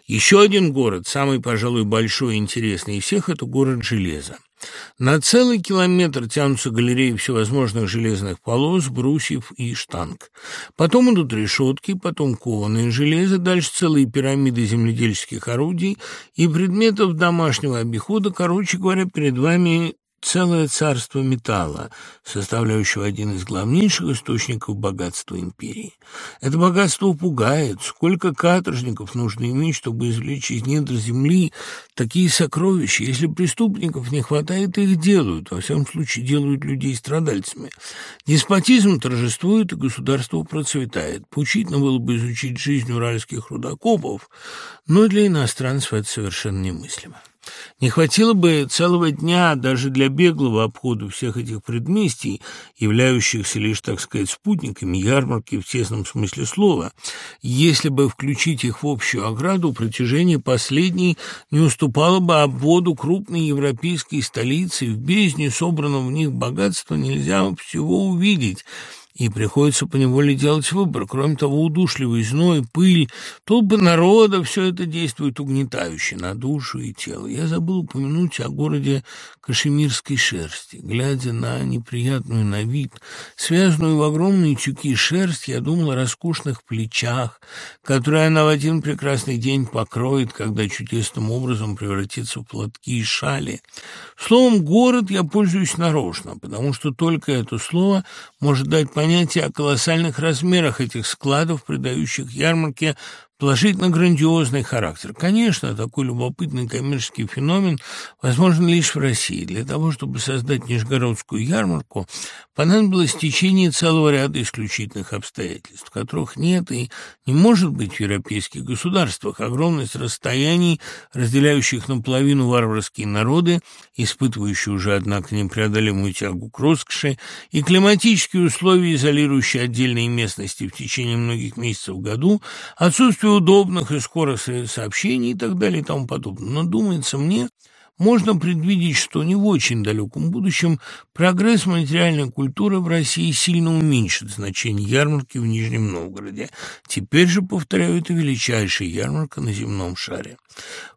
Еще один город, самый, пожалуй, большой и интересный из всех, это город Железа. На целый километр тянутся галереи всевозможных железных полос, брусьев и штанг. Потом идут решетки, потом кованые железо, дальше целые пирамиды земледельческих орудий и предметов домашнего обихода. Короче говоря, перед вами целое царство металла, составляющего один из главнейших источников богатства империи. Это богатство пугает. Сколько каторжников нужно иметь, чтобы извлечь из недр земли такие сокровища? Если преступников не хватает, их делают. Во всяком случае, делают людей страдальцами. Деспотизм торжествует, и государство процветает. Поучительно было бы изучить жизнь уральских рудокопов, но для иностранцев это совершенно немыслимо. Не хватило бы целого дня даже для беглого обхода всех этих предместий, являющихся лишь, так сказать, спутниками ярмарки в тесном смысле слова, если бы включить их в общую ограду, протяжение последней не уступало бы обводу крупной европейской столицы, в бездне собранного в них богатства нельзя всего увидеть – и приходится поневоле делать выбор. Кроме того, удушливый зной, пыль, толпы народа, все это действует угнетающе на душу и тело. Я забыл упомянуть о городе кашемирской шерсти. Глядя на неприятную на вид, связанную в огромные тюки шерсть, я думал о роскошных плечах, которые она в один прекрасный день покроет, когда чудесным образом превратится в платки и шали. Словом, город я пользуюсь нарочно, потому что только это слово может дать понятие, о колоссальных размерах этих складов, придающих ярмарке положительно грандиозный характер. Конечно, такой любопытный коммерческий феномен возможен лишь в России. Для того, чтобы создать Нижегородскую ярмарку, понадобилось течение целого ряда исключительных обстоятельств, которых нет и не может быть в европейских государствах. Огромность расстояний, разделяющих наполовину варварские народы, испытывающие уже, однако, непреодолимую тягу к роскоши, и климатические условия, изолирующие отдельные местности в течение многих месяцев в году, отсутствие удобных и скорых сообщений и так далее и тому подобное. Но, думается мне, можно предвидеть, что не в очень далеком будущем прогресс материальной культуры в России сильно уменьшит значение ярмарки в Нижнем Новгороде. Теперь же, повторяю, это величайшая ярмарка на земном шаре.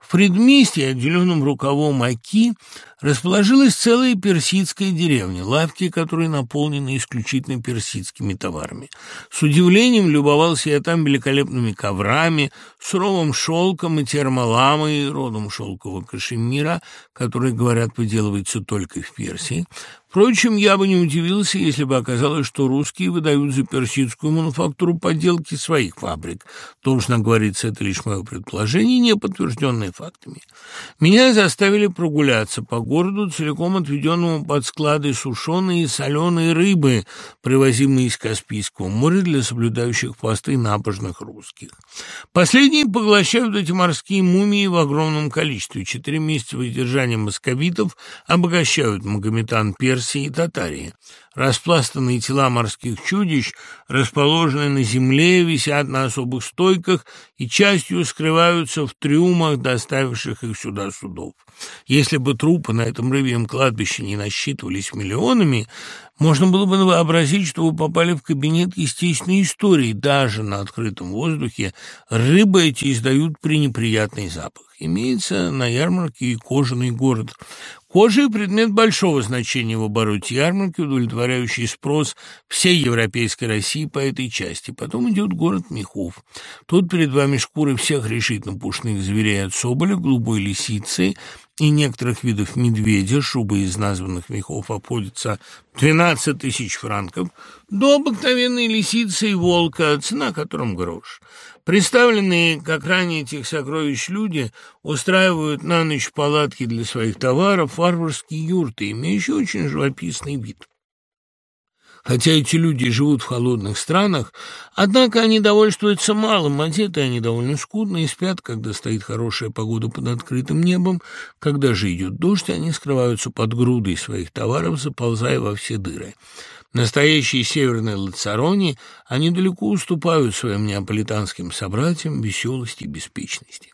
В предместье, отделенном рукавом Аки, расположилась целая персидская деревня, лавки которые наполнены исключительно персидскими товарами. С удивлением любовался я там великолепными коврами, суровым шелком и термоламой, родом шелкового кашемира, который, говорят, выделывается только в Персии, Впрочем, я бы не удивился, если бы оказалось, что русские выдают за персидскую мануфактуру подделки своих фабрик. Должно говориться, это лишь мое предположение, не подтвержденное фактами. Меня заставили прогуляться по городу, целиком отведенному под склады сушеной и соленой рыбы, привозимые из Каспийского моря для соблюдающих посты набожных русских. Последние поглощают эти морские мумии в огромном количестве. Четыре месяца воздержания московитов обогащают Магометан Персии, Персии и Татарии. Распластанные тела морских чудищ, расположенные на земле, висят на особых стойках и частью скрываются в трюмах, доставивших их сюда судов. Если бы трупы на этом рыбьем кладбище не насчитывались миллионами, можно было бы вообразить, что вы попали в кабинет естественной истории. Даже на открытом воздухе рыбы эти издают пренеприятный запах. Имеется на ярмарке и кожаный город. Кожа – предмет большого значения в обороте ярмарки, удовлетворяющий спрос всей европейской России по этой части. Потом идет город мехов. Тут перед вами шкуры всех решительно пушных зверей от соболя, голубой лисицы и некоторых видов медведя, шубы из названных мехов обходится 12 тысяч франков, до обыкновенной лисицы и волка, цена которым грош. Представленные к окране этих сокровищ люди устраивают на ночь палатки для своих товаров, варварские юрты, имеющие очень живописный вид. Хотя эти люди живут в холодных странах, однако они довольствуются малым, одеты они довольно скудно и спят, когда стоит хорошая погода под открытым небом. Когда же идет дождь, они скрываются под грудой своих товаров, заползая во все дыры. Настоящие северные лацарони, они далеко уступают своим неаполитанским собратьям веселости и беспечности.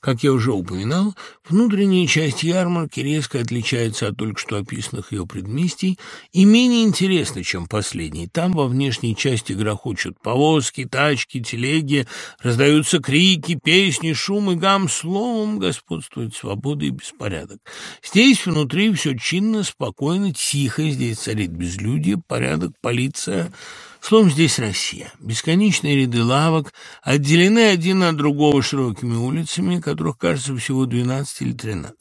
Как я уже упоминал, внутренняя часть ярмарки резко отличается от только что описанных ее предместий и менее интересна, чем последний. Там во внешней части грохочут повозки, тачки, телеги, раздаются крики, песни, шум и гам. Словом, господствует свобода и беспорядок. Здесь внутри все чинно, спокойно, тихо. Здесь царит безлюдие, порядок, полиция — Словом, здесь Россия. Бесконечные ряды лавок отделены один от другого широкими улицами, которых, кажется, всего 12 или 13.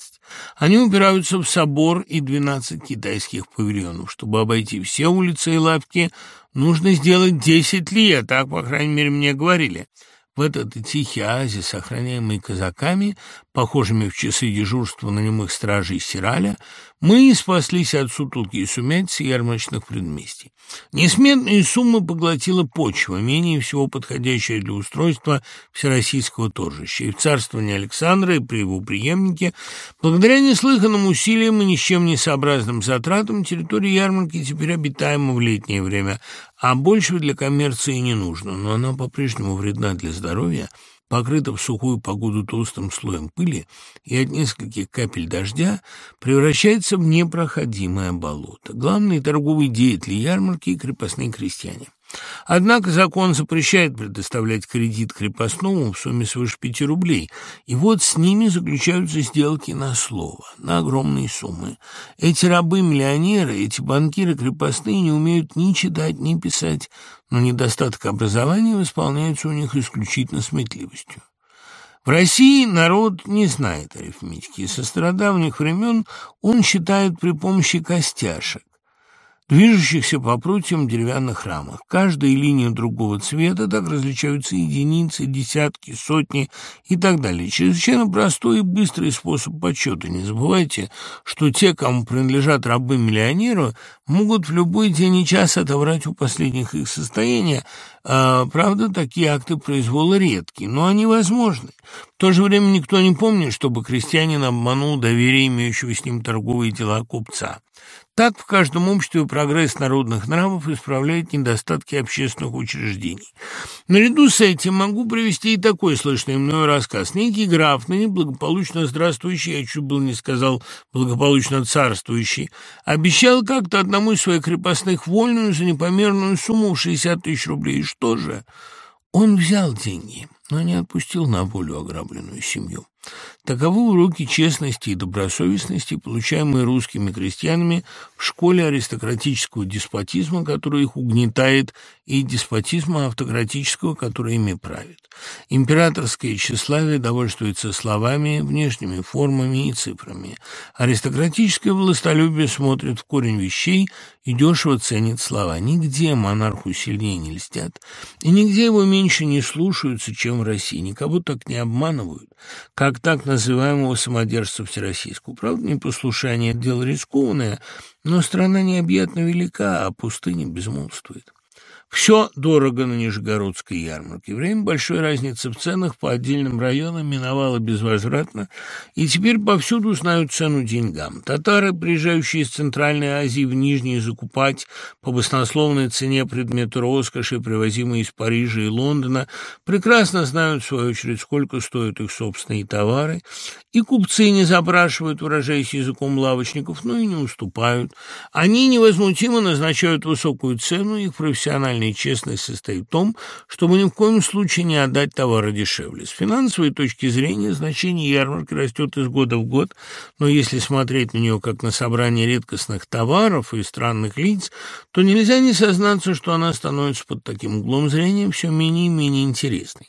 Они упираются в собор и 12 китайских павильонов. Чтобы обойти все улицы и лавки, нужно сделать 10 ли, а так, по крайней мере, мне говорили. В этот тихий оазис, охраняемый казаками, похожими в часы дежурства на немых стражей Сираля, мы спаслись от сутолки и сумятицы ярмарочных предместий. Несметные суммы поглотила почва, менее всего подходящая для устройства всероссийского торжища. И в царствовании Александра и при его преемнике, благодаря неслыханным усилиям и ни с чем не сообразным затратам, территория ярмарки теперь обитаема в летнее время, а большего для коммерции не нужно, но она по-прежнему вредна для здоровья, покрыта в сухую погоду толстым слоем пыли и от нескольких капель дождя превращается в непроходимое болото. Главные торговые деятели ярмарки крепостные крестьяне. Однако закон запрещает предоставлять кредит крепостному в сумме свыше пяти рублей, и вот с ними заключаются сделки на слово, на огромные суммы. Эти рабы-миллионеры, эти банкиры крепостные не умеют ни читать, ни писать, но недостаток образования восполняется у них исключительно сметливостью. В России народ не знает арифметики, и со стародавних времен он считает при помощи костяшек движущихся по прутьям деревянных рамах. Каждая линия другого цвета, так различаются единицы, десятки, сотни и так далее. Чрезвычайно простой и быстрый способ подсчета. Не забывайте, что те, кому принадлежат рабы-миллионеру, могут в любой день и час отобрать у последних их состояния. А, правда, такие акты произвола редки, но они возможны. В то же время никто не помнит, чтобы крестьянин обманул доверие имеющего с ним торговые дела купца. Так в каждом обществе прогресс народных нравов исправляет недостатки общественных учреждений. Наряду с этим могу привести и такой слышный мной рассказ. Некий граф, ныне благополучно здравствующий, я чуть был не сказал благополучно царствующий, обещал как-то одному из своих крепостных вольную за непомерную сумму в 60 тысяч рублей. И что же? Он взял деньги, но не отпустил на волю ограбленную семью. Таковы уроки честности и добросовестности, получаемые русскими крестьянами в школе аристократического деспотизма, который их угнетает, и деспотизма автократического, который ими правит. Императорское тщеславие довольствуется словами, внешними формами и цифрами. Аристократическое властолюбие смотрит в корень вещей и дешево ценит слова. Нигде монарху сильнее не льстят, и нигде его меньше не слушаются, чем в России. Никого так не обманывают, как так называемого самодержца всероссийского. Правда, непослушание – дело рискованное, но страна необъятно велика, а пустыня безмолвствует. Все дорого на Нижегородской ярмарке. Время большой разницы в ценах по отдельным районам миновало безвозвратно, и теперь повсюду знают цену деньгам. Татары, приезжающие из Центральной Азии в Нижний закупать по баснословной цене предметы роскоши, привозимые из Парижа и Лондона, прекрасно знают, в свою очередь, сколько стоят их собственные товары, и купцы не запрашивают, выражаясь языком лавочников, но и не уступают. Они невозмутимо назначают высокую цену, их профессиональные и честность состоит в том, чтобы ни в коем случае не отдать товары дешевле. С финансовой точки зрения значение ярмарки растет из года в год, но если смотреть на нее как на собрание редкостных товаров и странных лиц, то нельзя не сознаться, что она становится под таким углом зрения все менее и менее интересной.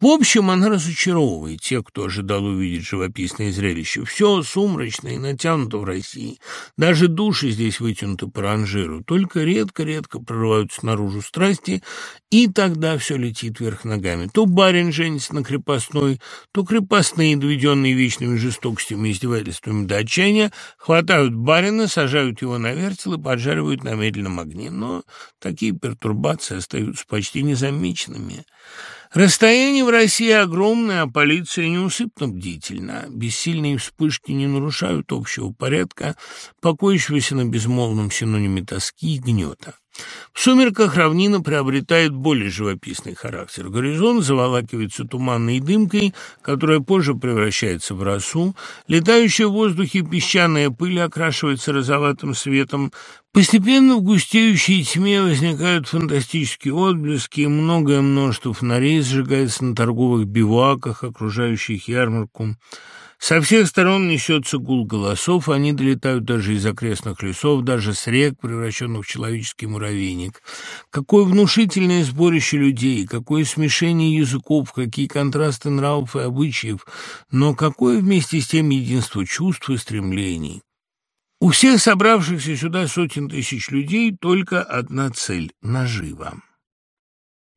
В общем, она разочаровывает тех, кто ожидал увидеть живописное зрелище. Все сумрачно и натянуто в России. Даже души здесь вытянуты по ранжиру. Только редко-редко прорываются наружу страсти, и тогда все летит вверх ногами. То барин женится на крепостной, то крепостные, доведенные вечными жестокостями и издевательствами до отчаяния, хватают барина, сажают его на вертел и поджаривают на медленном огне. Но такие пертурбации остаются почти незамеченными. Расстояние в России огромное, а полиция неусыпно бдительна. Бессильные вспышки не нарушают общего порядка, покоящегося на безмолвном синониме тоски и гнета. В сумерках равнина приобретает более живописный характер. Горизонт заволакивается туманной дымкой, которая позже превращается в росу. Летающая в воздухе песчаная пыль окрашивается розоватым светом. Постепенно в густеющей тьме возникают фантастические отблески, и многое множество фонарей сжигается на торговых биваках, окружающих ярмарку. Со всех сторон несется гул голосов, они долетают даже из окрестных лесов, даже с рек, превращенных в человеческий муравейник. Какое внушительное сборище людей, какое смешение языков, какие контрасты нравов и обычаев, но какое вместе с тем единство чувств и стремлений. У всех собравшихся сюда сотен тысяч людей только одна цель – нажива.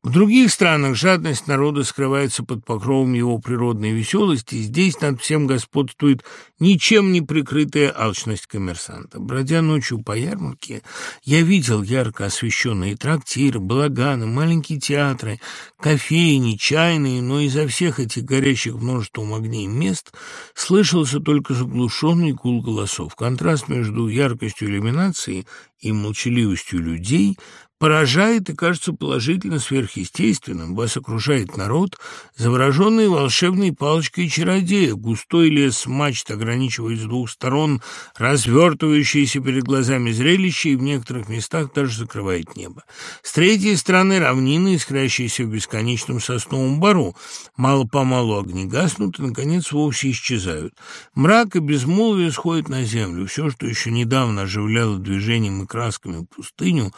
В других странах жадность народа скрывается под покровом его природной веселости, здесь над всем господствует ничем не прикрытая алчность коммерсанта. Бродя ночью по ярмарке, я видел ярко освещенные трактиры, балаганы, маленькие театры, кофейни, чайные, но изо всех этих горящих множеством огней мест слышался только заглушенный гул голосов. Контраст между яркостью иллюминации и молчаливостью людей поражает и кажется положительно сверхъестественным. Вас окружает народ, завороженный волшебной палочкой чародея. Густой лес мачт ограничивает с двух сторон развертывающееся перед глазами зрелище и в некоторых местах даже закрывает небо. С третьей стороны равнины, искрящиеся в бесконечном сосновом бару. Мало-помалу огни гаснут и, наконец, вовсе исчезают. Мрак и безмолвие сходят на землю. Все, что еще недавно оживляло движением и красками пустыню,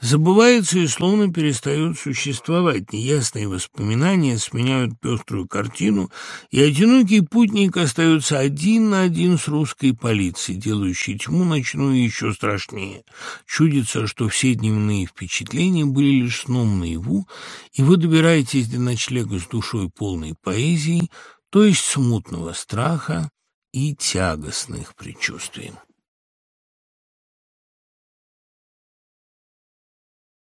забывается забывается и словно перестает существовать. Неясные воспоминания сменяют пеструю картину, и одинокий путник остается один на один с русской полицией, делающей тьму ночную еще страшнее. Чудится, что все дневные впечатления были лишь сном наяву, и вы добираетесь до ночлега с душой полной поэзии, то есть смутного страха и тягостных предчувствий.